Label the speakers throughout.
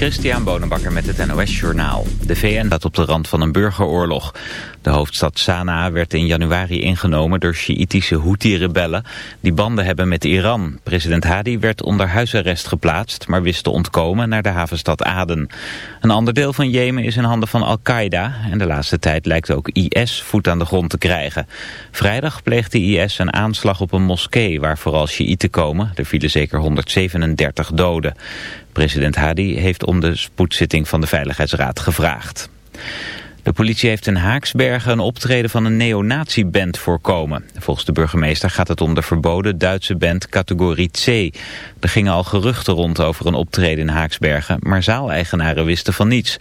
Speaker 1: Christian Bonenbakker met het NOS Journaal. De VN staat op de rand van een burgeroorlog. De hoofdstad Sanaa werd in januari ingenomen door Sjiitische Houthi-rebellen... die banden hebben met Iran. President Hadi werd onder huisarrest geplaatst... maar wist te ontkomen naar de havenstad Aden. Een ander deel van Jemen is in handen van Al-Qaeda... en de laatste tijd lijkt ook IS voet aan de grond te krijgen. Vrijdag pleegde IS een aanslag op een moskee... waar vooral Sjiiten komen. Er vielen zeker 137 doden. President Hadi heeft om de spoedzitting van de Veiligheidsraad gevraagd. De politie heeft in Haaksbergen een optreden van een neonazi-band voorkomen. Volgens de burgemeester gaat het om de verboden Duitse band categorie C. Er gingen al geruchten rond over een optreden in Haaksbergen, maar zaaleigenaren wisten van niets.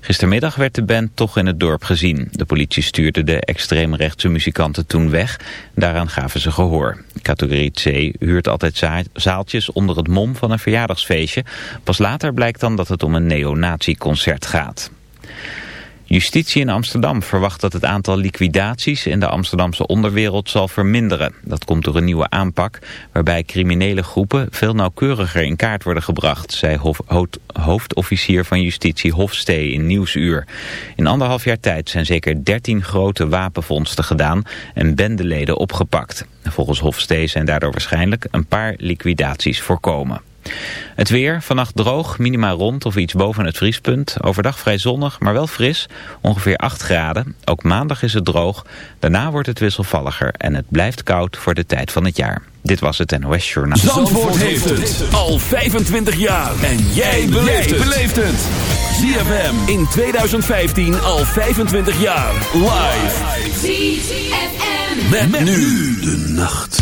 Speaker 1: Gistermiddag werd de band toch in het dorp gezien. De politie stuurde de extreemrechtse muzikanten toen weg. Daaraan gaven ze gehoor. Categorie C huurt altijd zaaltjes onder het mom van een verjaardagsfeestje. Pas later blijkt dan dat het om een neonazi-concert gaat. Justitie in Amsterdam verwacht dat het aantal liquidaties in de Amsterdamse onderwereld zal verminderen. Dat komt door een nieuwe aanpak waarbij criminele groepen veel nauwkeuriger in kaart worden gebracht, zei hoofdofficier van Justitie Hofstee in Nieuwsuur. In anderhalf jaar tijd zijn zeker 13 grote wapenvondsten gedaan en bendeleden opgepakt. Volgens Hofstee zijn daardoor waarschijnlijk een paar liquidaties voorkomen. Het weer, vannacht droog, minima rond of iets boven het vriespunt. Overdag vrij zonnig, maar wel fris, ongeveer 8 graden. Ook maandag is het droog. Daarna wordt het wisselvalliger en het blijft koud voor de tijd van het jaar. Dit was het NOS Journaal.
Speaker 2: Zandvoort, heeft het al 25 jaar. En jij beleeft het. ZFM in 2015 al 25 jaar. Live. ZFM. met nu de nacht.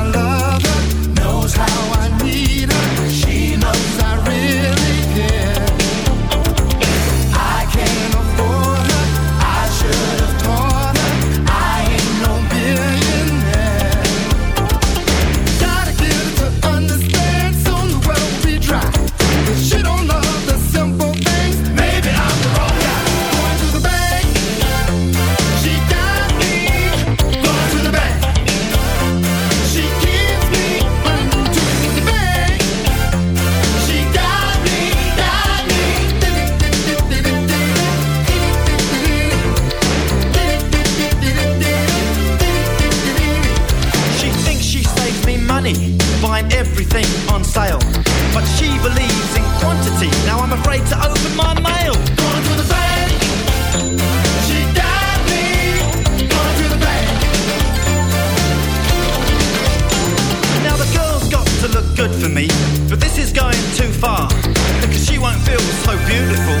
Speaker 3: quantity. Now I'm afraid to open my mail. Gonna the bank. She got
Speaker 4: me. Gonna the bank. Now the girl's got to look good for me, but this is going too far. Because she won't feel so beautiful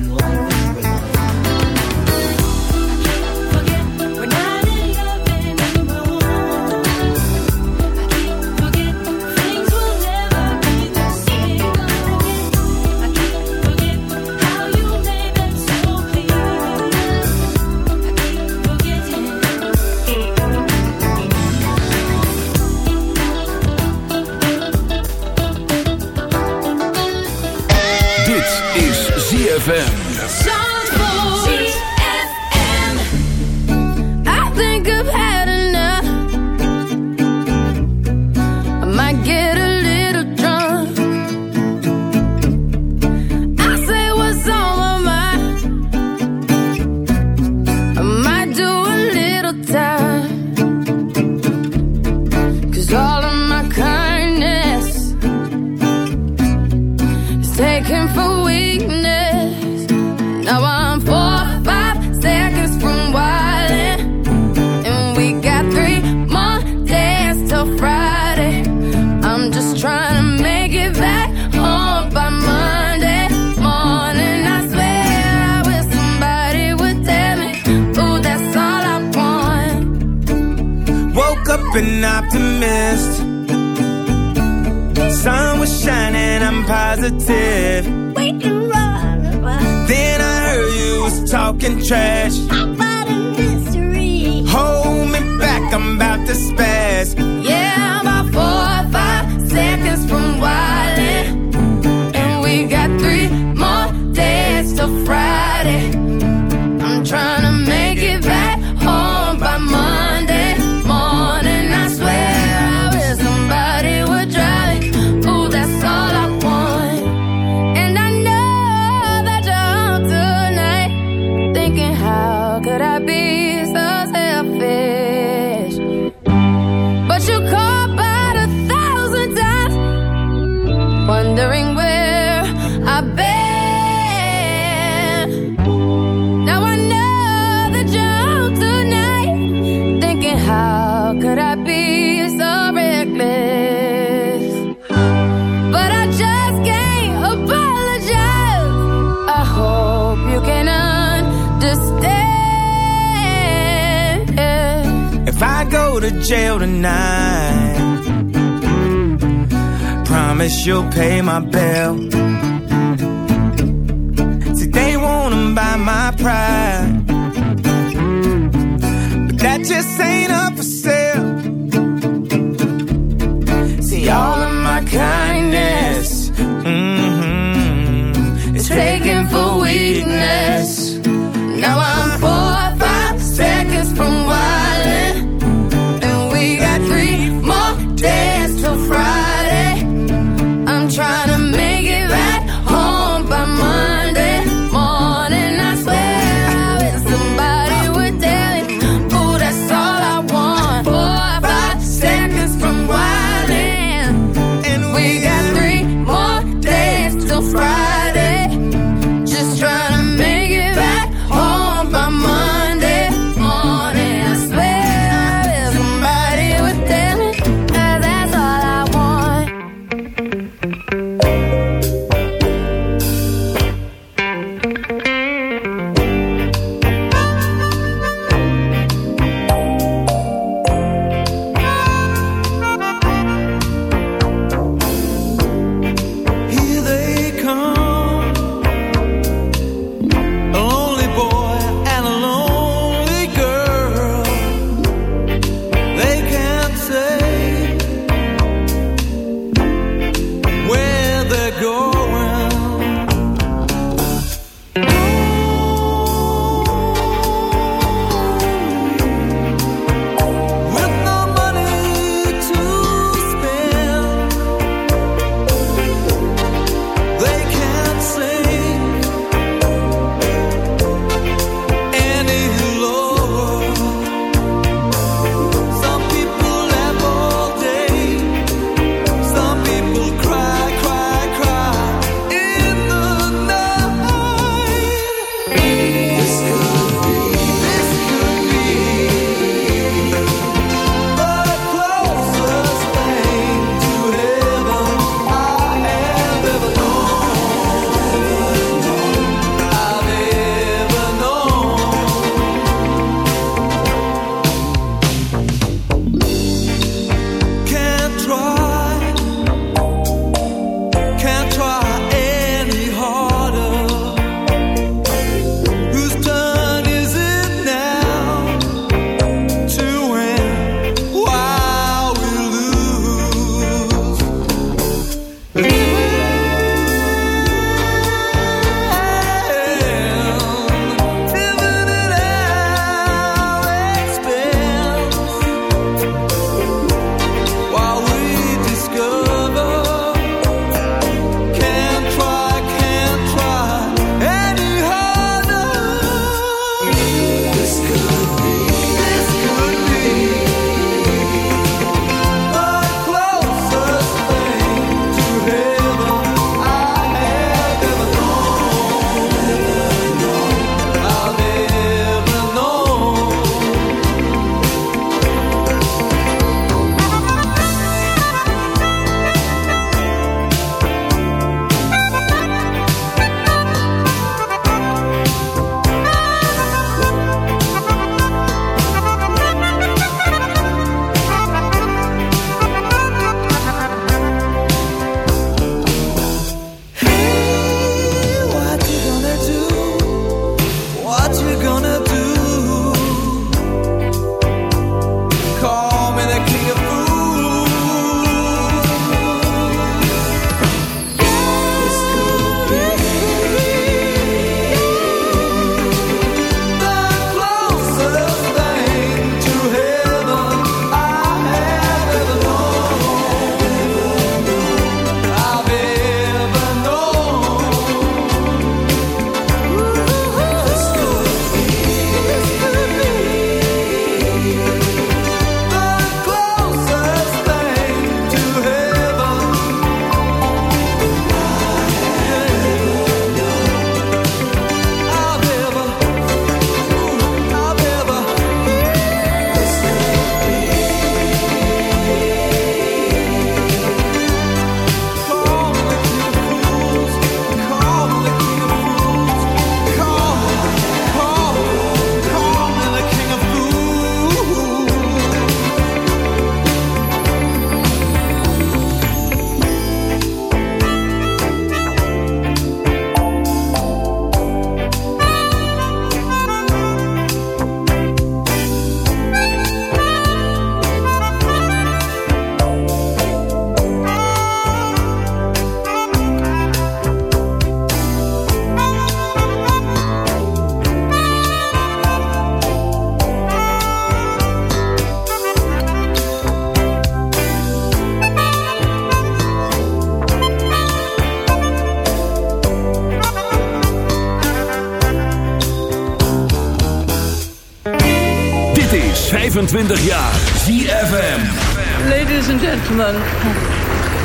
Speaker 4: and
Speaker 3: life
Speaker 5: my
Speaker 3: bill.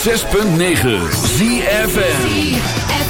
Speaker 2: 106.9
Speaker 6: ZFN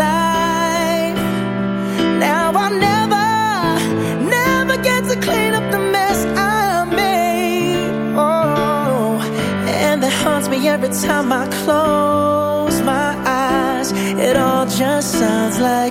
Speaker 7: just sounds like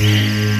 Speaker 8: Música